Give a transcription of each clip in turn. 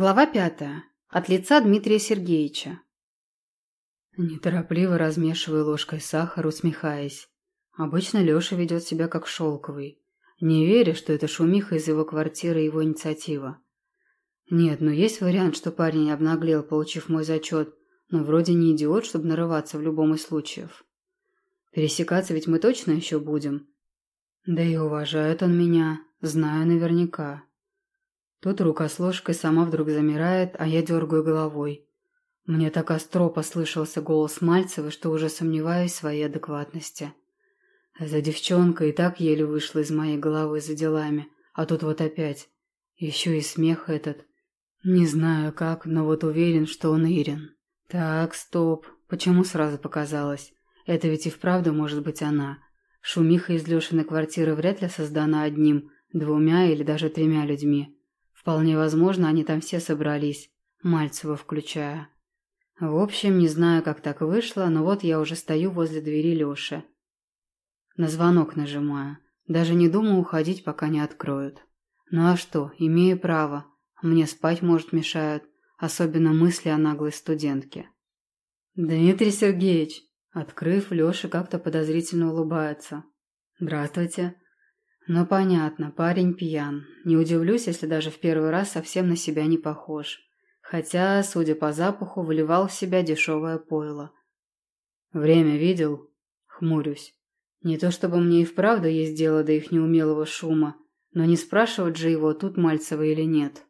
Глава пятая. От лица Дмитрия Сергеевича. Неторопливо размешивая ложкой сахар, усмехаясь. Обычно Леша ведет себя как шелковый. Не веря, что это шумиха из его квартиры его инициатива. Нет, ну есть вариант, что парень обнаглел, получив мой зачет, но вроде не идиот, чтобы нарываться в любом из случаев. Пересекаться ведь мы точно еще будем. Да и уважает он меня, знаю наверняка. Тут рука с ложкой сама вдруг замирает, а я дергаю головой. Мне так остро послышался голос Мальцева, что уже сомневаюсь в своей адекватности. За девчонка и так еле вышла из моей головы за делами, а тут вот опять. Еще и смех этот. Не знаю как, но вот уверен, что он Ирин. Так, стоп. Почему сразу показалось? Это ведь и вправду может быть она. Шумиха из Лешиной квартиры вряд ли создана одним, двумя или даже тремя людьми. Вполне возможно, они там все собрались, Мальцева включая. В общем, не знаю, как так вышло, но вот я уже стою возле двери Лёши. На звонок нажимаю. Даже не думаю уходить, пока не откроют. Ну а что, имею право. Мне спать, может, мешают. Особенно мысли о наглой студентке. «Дмитрий Сергеевич!» Открыв, Лёша как-то подозрительно улыбается. «Здравствуйте!» Но понятно, парень пьян. Не удивлюсь, если даже в первый раз совсем на себя не похож. Хотя, судя по запаху, выливал в себя дешевое пойло. Время видел? Хмурюсь. Не то чтобы мне и вправду есть дело до их неумелого шума, но не спрашивать же его, тут Мальцева или нет.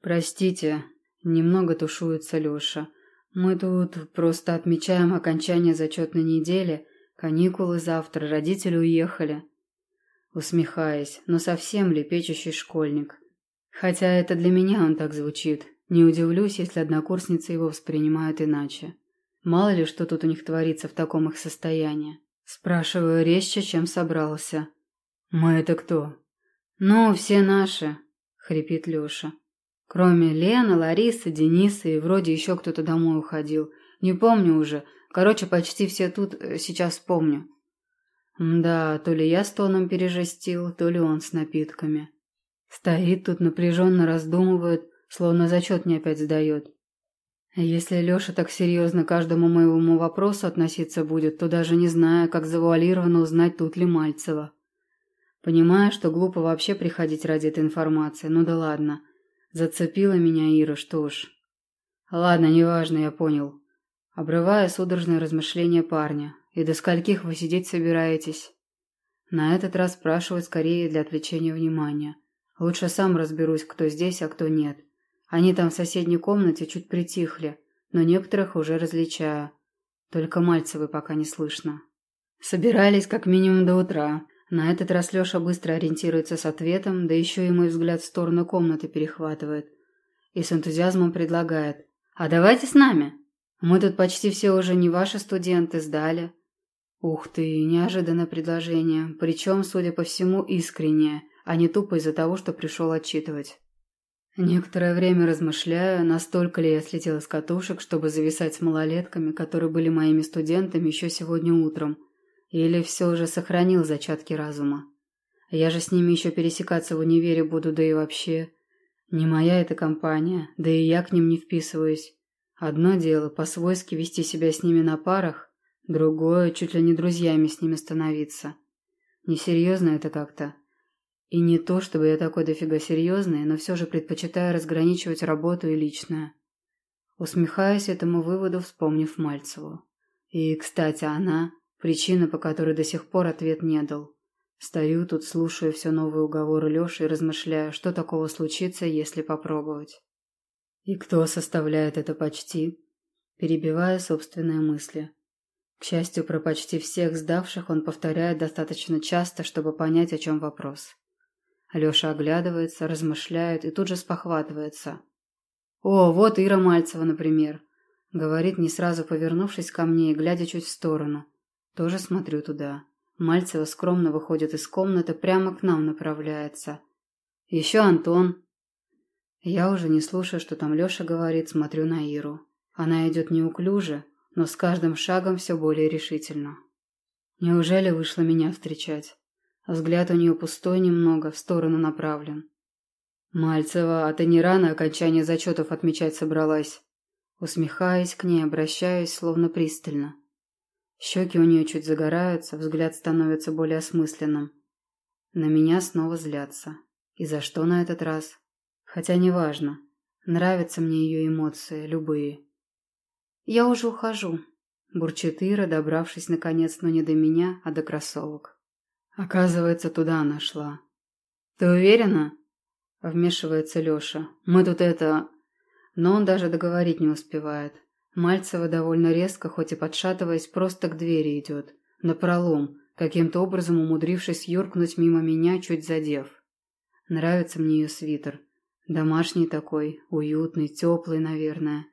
Простите, немного тушуется Леша. Мы тут просто отмечаем окончание зачетной недели, каникулы завтра, родители уехали усмехаясь, но совсем лепечущий школьник. Хотя это для меня он так звучит. Не удивлюсь, если однокурсницы его воспринимают иначе. Мало ли, что тут у них творится в таком их состоянии. Спрашиваю резче, чем собрался. «Мы это кто?» «Ну, все наши», — хрипит Леша. Кроме Лены, Ларисы, Дениса и вроде еще кто-то домой уходил. Не помню уже. Короче, почти все тут, э, сейчас помню. Да, то ли я с тоном пережестил, то ли он с напитками. Стоит тут напряженно раздумывает, словно зачет не опять сдает. Если Леша так серьезно каждому моему вопросу относиться будет, то даже не знаю, как завуалированно узнать, тут ли Мальцева. Понимаю, что глупо вообще приходить ради этой информации, ну да ладно. Зацепила меня Ира, что ж. Ладно, неважно, я понял. Обрывая судорожное размышление парня, и до скольких вы сидеть собираетесь? На этот раз спрашивают скорее для отвлечения внимания. Лучше сам разберусь, кто здесь, а кто нет. Они там в соседней комнате чуть притихли, но некоторых уже различаю. Только Мальцевы пока не слышно. Собирались как минимум до утра. На этот раз Леша быстро ориентируется с ответом, да еще и мой взгляд в сторону комнаты перехватывает. И с энтузиазмом предлагает. «А давайте с нами. Мы тут почти все уже не ваши студенты сдали. Ух ты, неожиданное предложение, причем, судя по всему, искреннее, а не тупо из-за того, что пришел отчитывать. Некоторое время размышляю, настолько ли я слетела с катушек, чтобы зависать с малолетками, которые были моими студентами еще сегодня утром, или все же сохранил зачатки разума. Я же с ними еще пересекаться в универе буду, да и вообще. Не моя эта компания, да и я к ним не вписываюсь. Одно дело по-свойски вести себя с ними на парах, Другое, чуть ли не друзьями с ними становиться. Несерьезно это как-то. И не то, чтобы я такой дофига серьезный, но все же предпочитаю разграничивать работу и личное. Усмехаюсь этому выводу, вспомнив Мальцеву. И, кстати, она – причина, по которой до сих пор ответ не дал. Стою тут, слушаю все новые уговоры Леши и размышляю, что такого случится, если попробовать. И кто составляет это почти? Перебивая собственные мысли. К счастью, про почти всех сдавших он повторяет достаточно часто, чтобы понять, о чем вопрос. Алеша оглядывается, размышляет и тут же спохватывается. «О, вот Ира Мальцева, например», — говорит, не сразу повернувшись ко мне и глядя чуть в сторону. Тоже смотрю туда. Мальцева скромно выходит из комнаты, прямо к нам направляется. «Еще Антон». Я уже не слушаю, что там Леша говорит, смотрю на Иру. Она идет неуклюже, но с каждым шагом все более решительно. Неужели вышла меня встречать? Взгляд у нее пустой немного, в сторону направлен. «Мальцева, а ты не рано окончание зачетов отмечать собралась?» Усмехаясь к ней, обращаюсь, словно пристально. Щеки у нее чуть загораются, взгляд становится более осмысленным. На меня снова злятся. И за что на этот раз? Хотя неважно. Нравятся мне ее эмоции, любые. «Я уже ухожу», – бурчит Ира, добравшись наконец, но не до меня, а до кроссовок. Оказывается, туда она шла. «Ты уверена?» – вмешивается Леша. «Мы тут это...» Но он даже договорить не успевает. Мальцева довольно резко, хоть и подшатываясь, просто к двери идет. Напролом, каким-то образом умудрившись юркнуть мимо меня, чуть задев. Нравится мне ее свитер. Домашний такой, уютный, теплый, наверное.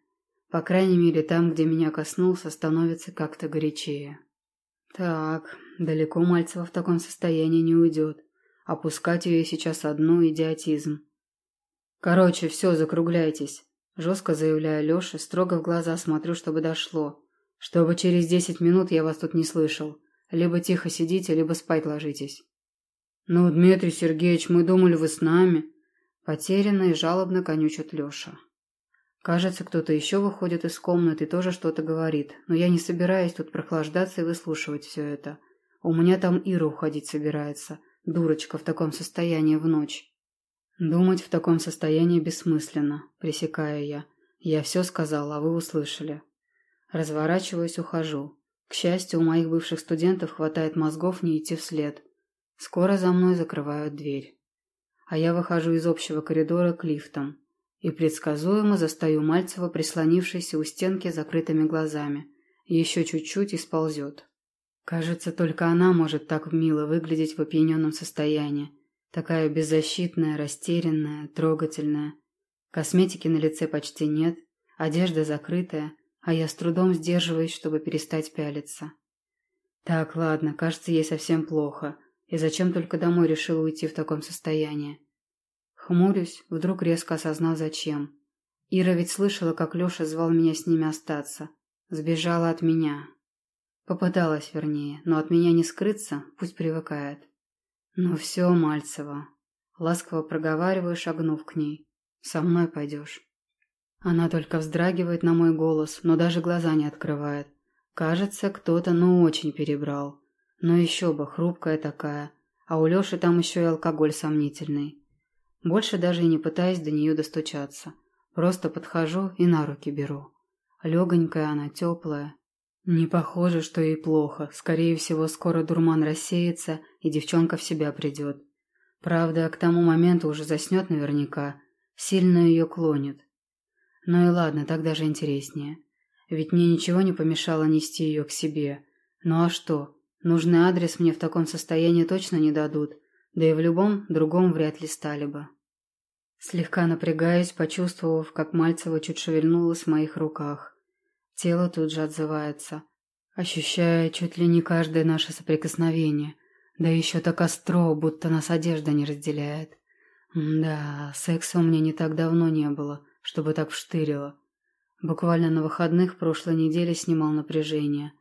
По крайней мере, там, где меня коснулся, становится как-то горячее. Так, далеко Мальцева в таком состоянии не уйдет. Опускать ее сейчас одну – идиотизм. Короче, все, закругляйтесь. Жестко заявляю Леше, строго в глаза смотрю, чтобы дошло. Чтобы через десять минут я вас тут не слышал. Либо тихо сидите, либо спать ложитесь. «Ну, Дмитрий Сергеевич, мы думали, вы с нами». Потерянно и жалобно конючит Леша. Кажется, кто-то еще выходит из комнаты и тоже что-то говорит, но я не собираюсь тут прохлаждаться и выслушивать все это. У меня там Ира уходить собирается, дурочка в таком состоянии в ночь. «Думать в таком состоянии бессмысленно», – пресекаю я. «Я все сказал, а вы услышали». Разворачиваюсь, ухожу. К счастью, у моих бывших студентов хватает мозгов не идти вслед. Скоро за мной закрывают дверь. А я выхожу из общего коридора к лифтам. И предсказуемо застаю Мальцева, прислонившейся у стенки закрытыми глазами. Еще чуть-чуть и сползет. Кажется, только она может так мило выглядеть в опьяненном состоянии. Такая беззащитная, растерянная, трогательная. Косметики на лице почти нет, одежда закрытая, а я с трудом сдерживаюсь, чтобы перестать пялиться. Так, ладно, кажется, ей совсем плохо. И зачем только домой решила уйти в таком состоянии? Хмурюсь, вдруг резко осознав, зачем. Ира ведь слышала, как Леша звал меня с ними остаться. Сбежала от меня. Попыталась, вернее, но от меня не скрыться, пусть привыкает. «Ну все, Мальцева», — ласково проговариваю, шагнув к ней. «Со мной пойдешь». Она только вздрагивает на мой голос, но даже глаза не открывает. Кажется, кто-то ну очень перебрал. Но еще бы, хрупкая такая. А у Леши там еще и алкоголь сомнительный. Больше даже и не пытаясь до нее достучаться. Просто подхожу и на руки беру. Легонькая она, теплая, не похоже, что ей плохо. Скорее всего, скоро дурман рассеется, и девчонка в себя придет. Правда, к тому моменту уже заснет наверняка. Сильно ее клонит. Ну и ладно, так даже интереснее. Ведь мне ничего не помешало нести ее к себе. Ну а что? Нужный адрес мне в таком состоянии точно не дадут. Да и в любом другом вряд ли стали бы. Слегка напрягаюсь, почувствовав, как Мальцева чуть шевельнулась в моих руках. Тело тут же отзывается, ощущая чуть ли не каждое наше соприкосновение, да еще так остро, будто нас одежда не разделяет. Да, секса у меня не так давно не было, чтобы так вштырило. Буквально на выходных прошлой недели снимал напряжение.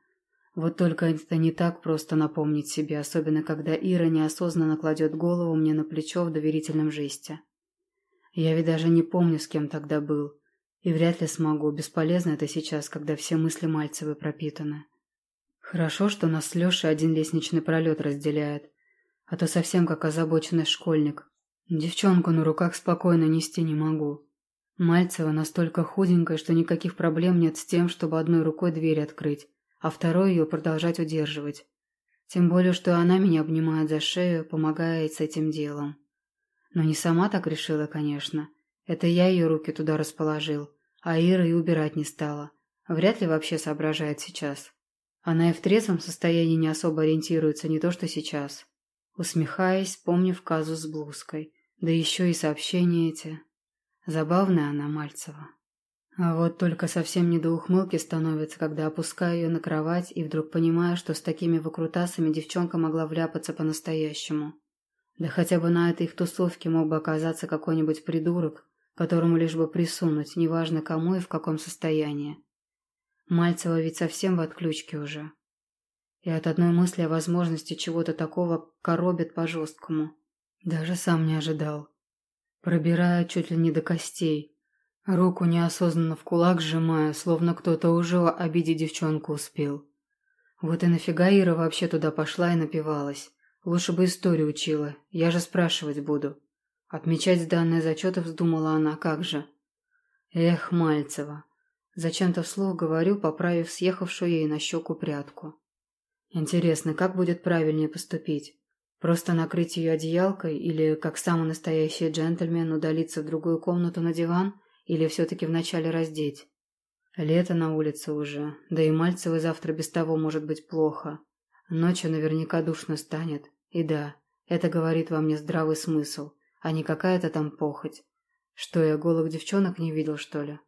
Вот только это не так просто напомнить себе, особенно когда Ира неосознанно кладет голову мне на плечо в доверительном жесте. Я ведь даже не помню, с кем тогда был. И вряд ли смогу, бесполезно это сейчас, когда все мысли Мальцевой пропитаны. Хорошо, что нас с Лешей один лестничный пролет разделяет, а то совсем как озабоченный школьник. Девчонку на руках спокойно нести не могу. Мальцева настолько худенькая, что никаких проблем нет с тем, чтобы одной рукой дверь открыть, а второй ее продолжать удерживать. Тем более, что она меня обнимает за шею, помогая с этим делом. Но не сама так решила, конечно. Это я ее руки туда расположил а Ира и убирать не стала. Вряд ли вообще соображает сейчас. Она и в трезвом состоянии не особо ориентируется, не то что сейчас. Усмехаясь, вспомнив казус с блузкой. Да еще и сообщения эти. Забавная она, Мальцева. А вот только совсем не до ухмылки становится, когда опускаю ее на кровать и вдруг понимаю, что с такими выкрутасами девчонка могла вляпаться по-настоящему. Да хотя бы на этой их тусовке мог бы оказаться какой-нибудь придурок, которому лишь бы присунуть, неважно кому и в каком состоянии. Мальцева ведь совсем в отключке уже. И от одной мысли о возможности чего-то такого коробит по-жесткому. Даже сам не ожидал. пробирая чуть ли не до костей. Руку неосознанно в кулак сжимая, словно кто-то уже обидеть девчонку успел. Вот и нафига Ира вообще туда пошла и напивалась. Лучше бы историю учила, я же спрашивать буду. Отмечать данные зачеты вздумала она, как же. Эх, Мальцева. Зачем-то вслух говорю, поправив съехавшую ей на щеку прядку. Интересно, как будет правильнее поступить? Просто накрыть ее одеялкой или, как самый настоящий джентльмен, удалиться в другую комнату на диван или все-таки вначале раздеть? Лето на улице уже, да и Мальцевой завтра без того может быть плохо. Ночью наверняка душно станет. И да, это говорит во мне здравый смысл, а не какая-то там похоть. Что, я голых девчонок не видел, что ли?